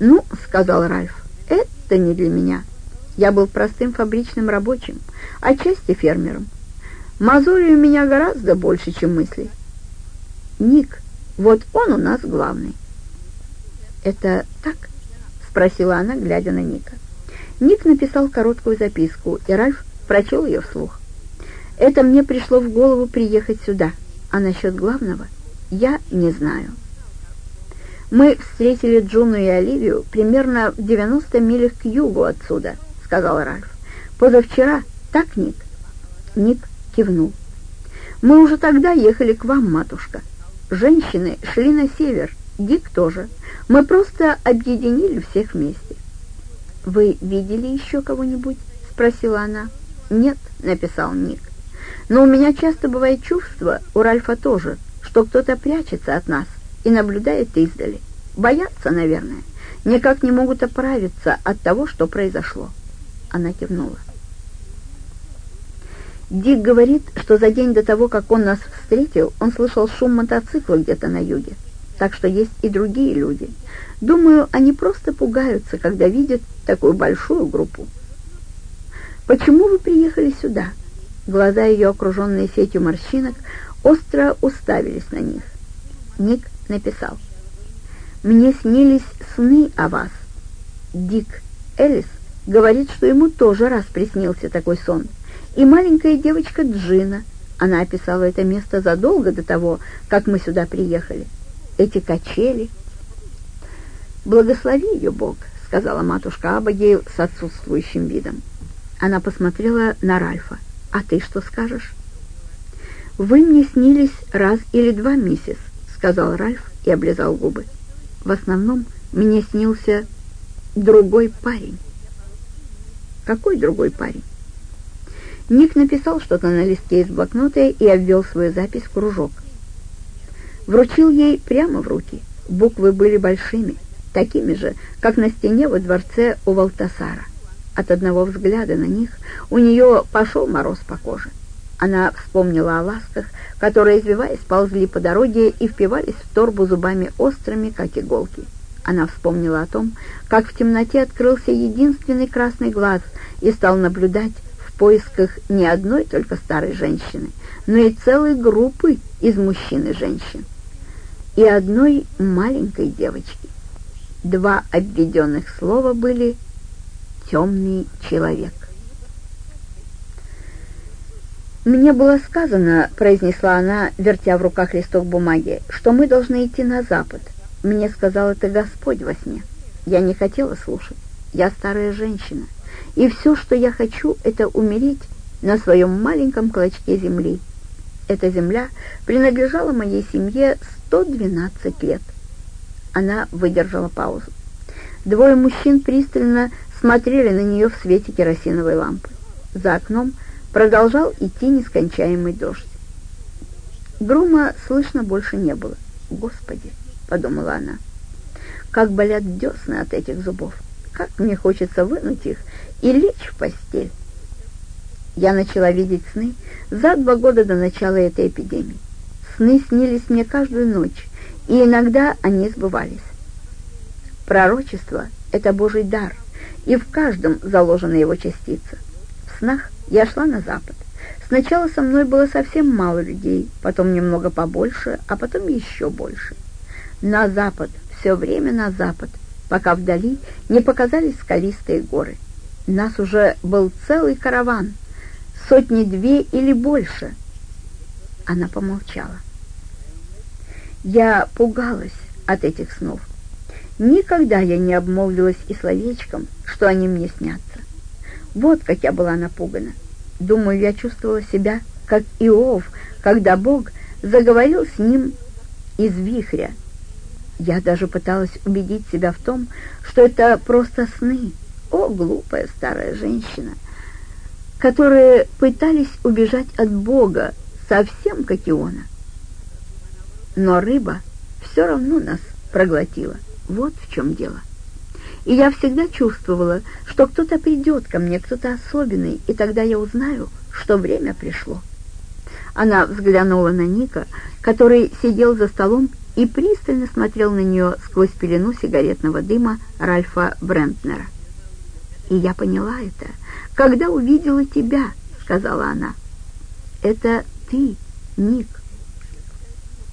«Ну, — сказал Ральф, — это не для меня. Я был простым фабричным рабочим, отчасти фермером. Мозолей у меня гораздо больше, чем мыслей. Ник, вот он у нас главный». «Это так?» — спросила она, глядя на Ника. Ник написал короткую записку, и Ральф прочел ее вслух. «Это мне пришло в голову приехать сюда, а насчет главного я не знаю». «Мы встретили Джуну и Оливию примерно в 90 милях к югу отсюда», — сказал Ральф. «Позавчера, так, Ник?» Ник кивнул. «Мы уже тогда ехали к вам, матушка. Женщины шли на север, Дик тоже. Мы просто объединили всех вместе». «Вы видели еще кого-нибудь?» — спросила она. «Нет», — написал Ник. «Но у меня часто бывает чувство, у Ральфа тоже, что кто-то прячется от нас и наблюдает издали. Боятся, наверное. Никак не могут оправиться от того, что произошло». Она кивнула. Дик говорит, что за день до того, как он нас встретил, он слышал шум мотоцикла где-то на юге. Так что есть и другие люди. Думаю, они просто пугаются, когда видят такую большую группу. «Почему вы приехали сюда?» Глаза ее, окруженные сетью морщинок, остро уставились на них. Ник написал. «Мне снились сны о вас. Дик Элис говорит, что ему тоже раз приснился такой сон. И маленькая девочка Джина, она описала это место задолго до того, как мы сюда приехали. Эти качели...» «Благослови ее, Бог», — сказала матушка Абагейл с отсутствующим видом. Она посмотрела на Ральфа. «А ты что скажешь?» «Вы мне снились раз или два, миссис», — сказал Ральф и облизал губы. «В основном мне снился другой парень». «Какой другой парень?» Ник написал что-то на листке из блокнота и обвел свою запись в кружок. Вручил ей прямо в руки. Буквы были большими, такими же, как на стене во дворце у Валтасара. От одного взгляда на них у нее пошел мороз по коже. Она вспомнила о ласках, которые, извиваясь, ползли по дороге и впивались в торбу зубами острыми, как иголки. Она вспомнила о том, как в темноте открылся единственный красный глаз и стал наблюдать в поисках не одной только старой женщины, но и целой группы из мужчин и женщин, и одной маленькой девочки. Два обведенных слова были темный человек. «Мне было сказано, — произнесла она, вертя в руках листок бумаги, — что мы должны идти на запад. Мне сказал это Господь во сне. Я не хотела слушать. Я старая женщина, и все, что я хочу, это умереть на своем маленьком клочке земли. Эта земля принадлежала моей семье 112 лет». Она выдержала паузу. Двое мужчин пристально смотрели на нее в свете керосиновой лампы. За окном продолжал идти нескончаемый дождь. Грома слышно больше не было. «Господи!» — подумала она. «Как болят десны от этих зубов! Как мне хочется вынуть их и лечь в постель!» Я начала видеть сны за два года до начала этой эпидемии. Сны снились мне каждую ночь, и иногда они сбывались. Пророчество — это Божий дар — и в каждом заложена его частица. Снах я шла на запад. Сначала со мной было совсем мало людей, потом немного побольше, а потом еще больше. На запад, все время на запад, пока вдали не показались скалистые горы. Нас уже был целый караван, сотни-две или больше. Она помолчала. Я пугалась от этих снов. Никогда я не обмолвилась и словечком, что они мне снятся. Вот как я была напугана. Думаю, я чувствовала себя, как Иов, когда Бог заговорил с ним из вихря. Я даже пыталась убедить себя в том, что это просто сны. О, глупая старая женщина, которые пытались убежать от Бога, совсем как Иона. Но рыба все равно нас проглотила. Вот в чем дело и я всегда чувствовала, что кто-то придет ко мне, кто-то особенный, и тогда я узнаю, что время пришло. Она взглянула на Ника, который сидел за столом и пристально смотрел на нее сквозь пелену сигаретного дыма Ральфа Брентнера. «И я поняла это, когда увидела тебя», — сказала она. «Это ты, Ник».